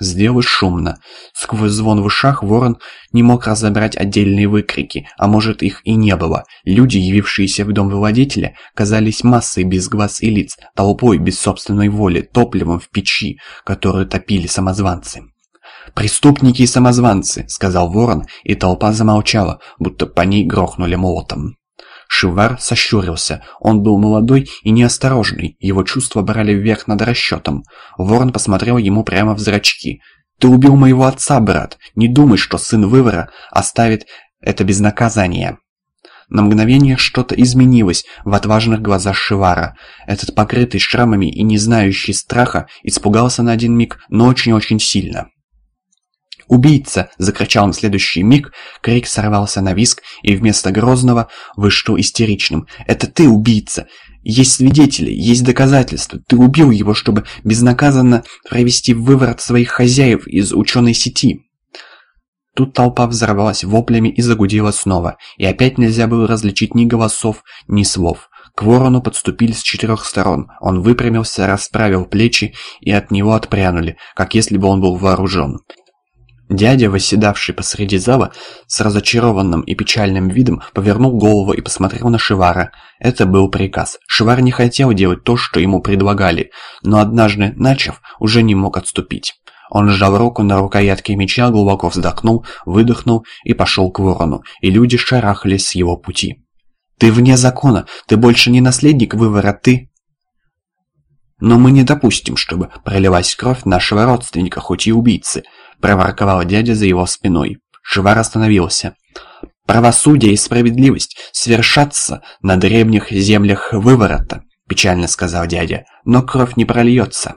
Сделалось шумно. Сквозь звон в ушах ворон не мог разобрать отдельные выкрики, а может их и не было. Люди, явившиеся в дом владетеля, казались массой без глаз и лиц, толпой без собственной воли, топливом в печи, которую топили самозванцы. «Преступники и самозванцы», — сказал ворон, и толпа замолчала, будто по ней грохнули молотом. Шивар сощурился. Он был молодой и неосторожный, его чувства брали вверх над расчетом. Ворон посмотрел ему прямо в зрачки. «Ты убил моего отца, брат. Не думай, что сын вывора оставит это без наказания». На мгновение что-то изменилось в отважных глазах Шивара. Этот покрытый шрамами и не знающий страха испугался на один миг, но очень-очень сильно. «Убийца!» – закричал в следующий миг, крик сорвался на виск и вместо Грозного вышел истеричным. «Это ты убийца! Есть свидетели, есть доказательства. Ты убил его, чтобы безнаказанно провести выворот своих хозяев из ученой сети!» Тут толпа взорвалась воплями и загудела снова, и опять нельзя было различить ни голосов, ни слов. К ворону подступили с четырех сторон. Он выпрямился, расправил плечи, и от него отпрянули, как если бы он был вооружен. Дядя, восседавший посреди зала, с разочарованным и печальным видом повернул голову и посмотрел на Шивара. Это был приказ. Шивар не хотел делать то, что ему предлагали, но однажды, начав, уже не мог отступить. Он сжал руку на рукоятке меча, глубоко вздохнул, выдохнул и пошел к ворону, и люди шарахались с его пути. «Ты вне закона! Ты больше не наследник вывора, ты...» «Но мы не допустим, чтобы пролилась кровь нашего родственника, хоть и убийцы», – проворковал дядя за его спиной. Шивар остановился. «Правосудие и справедливость свершатся на древних землях выворота», – печально сказал дядя, – «но кровь не прольется».